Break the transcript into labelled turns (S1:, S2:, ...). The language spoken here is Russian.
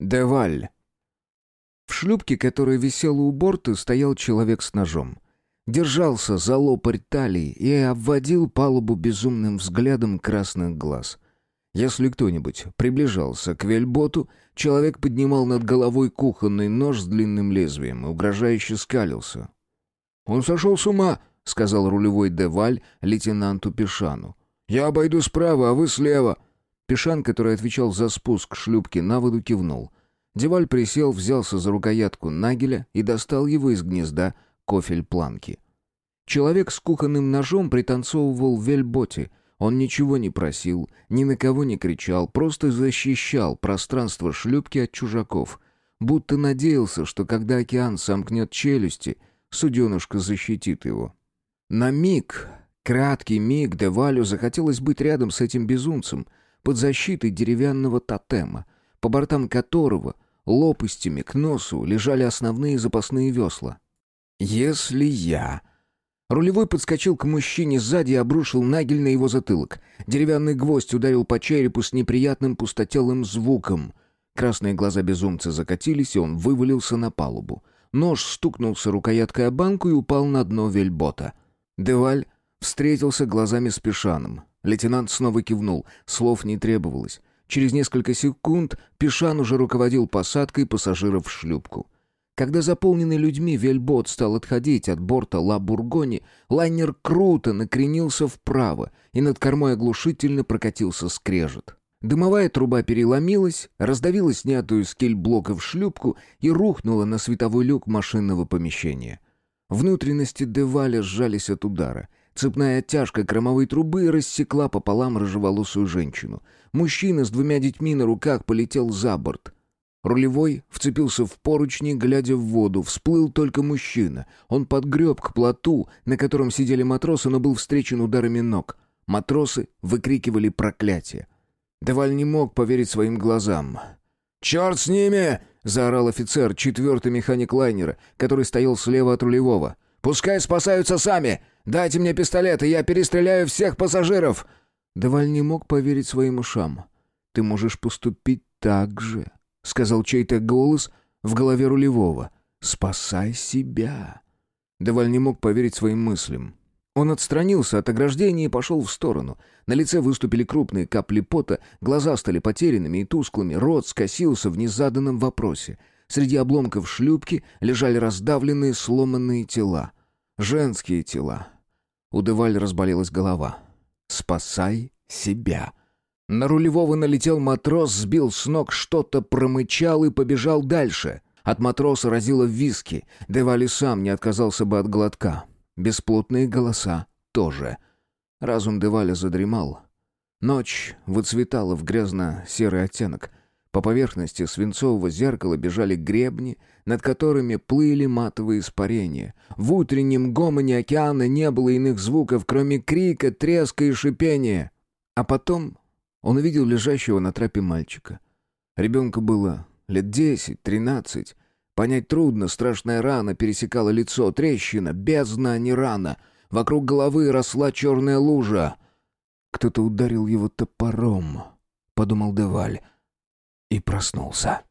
S1: Деваль. В шлюпке, которая висела у борта, стоял человек с ножом. Держался за лопарь талии и обводил палубу безумным взглядом красных глаз. Если кто-нибудь приближался к вельботу, человек поднимал над головой кухонный нож с длинным лезвием и угрожающе скалился. «Он сошел с ума!» — сказал рулевой Деваль лейтенанту Пешану. «Я обойду справа, а вы слева!» Пешан, который отвечал за спуск шлюпки на воду, кивнул. Деваль присел, взялся за рукоятку нагеля и достал его из гнезда кофель планки. Человек с кухонным ножом пританцовывал в вельботе. Он ничего не просил, ни на кого не кричал, просто защищал пространство шлюпки от чужаков. Будто надеялся, что когда океан сомкнет челюсти, суденушка защитит его. На миг, краткий миг, Девалю захотелось быть рядом с этим безумцем, под защитой деревянного тотема, по бортам которого лопастями к носу лежали основные запасные весла. «Если я...» Рулевой подскочил к мужчине сзади и обрушил нагель на его затылок. Деревянный гвоздь ударил по черепу с неприятным пустотелым звуком. Красные глаза безумца закатились, и он вывалился на палубу. Нож стукнулся рукояткой о банку и упал на дно вельбота. Деваль встретился глазами с Пешаном. Лейтенант снова кивнул, слов не требовалось. Через несколько секунд Пешан уже руководил посадкой пассажиров в шлюпку. Когда заполненный людьми вельбот стал отходить от борта Ла Бургони, лайнер круто накренился вправо, и над кормой оглушительно прокатился скрежет. Дымовая труба переломилась, раздавила снятую с кельблоков шлюпку и рухнула на световой люк машинного помещения. Внутренности Деваля сжались от удара — Цепная оттяжка кромовой трубы рассекла пополам рыжеволосую женщину. Мужчина с двумя детьми на руках полетел за борт. Рулевой вцепился в поручни, глядя в воду. Всплыл только мужчина. Он подгреб к плоту, на котором сидели матросы, но был встречен ударами ног. Матросы выкрикивали проклятие. Деваль не мог поверить своим глазам. «Черт с ними!» — заорал офицер, четвертый механик лайнера, который стоял слева от рулевого. «Пускай спасаются сами! Дайте мне пистолет, и я перестреляю всех пассажиров!» Деваль не мог поверить своим ушам. «Ты можешь поступить так же», — сказал чей-то голос в голове рулевого. «Спасай себя». Деваль не мог поверить своим мыслям. Он отстранился от ограждения и пошел в сторону. На лице выступили крупные капли пота, глаза стали потерянными и тусклыми, рот скосился в незаданном вопросе. Среди обломков шлюпки лежали раздавленные сломанные тела. Женские тела. У Деваль разболелась голова. «Спасай себя». На рулевого налетел матрос, сбил с ног что-то, промычал и побежал дальше. От матроса разило виски. Девали сам не отказался бы от глотка. Бесплотные голоса тоже. Разум Деваля задремал. Ночь выцветала в грязно-серый оттенок. По поверхности свинцового зеркала бежали гребни, над которыми плыли матовые испарения. В утреннем гомоне океана не было иных звуков, кроме крика, треска и шипения. А потом он увидел лежащего на трапе мальчика. Ребенку было лет десять, тринадцать. Понять трудно, страшная рана пересекала лицо, трещина, бездна, а не рана. Вокруг головы росла черная лужа. «Кто-то ударил его топором», — подумал Деваль и проснулся.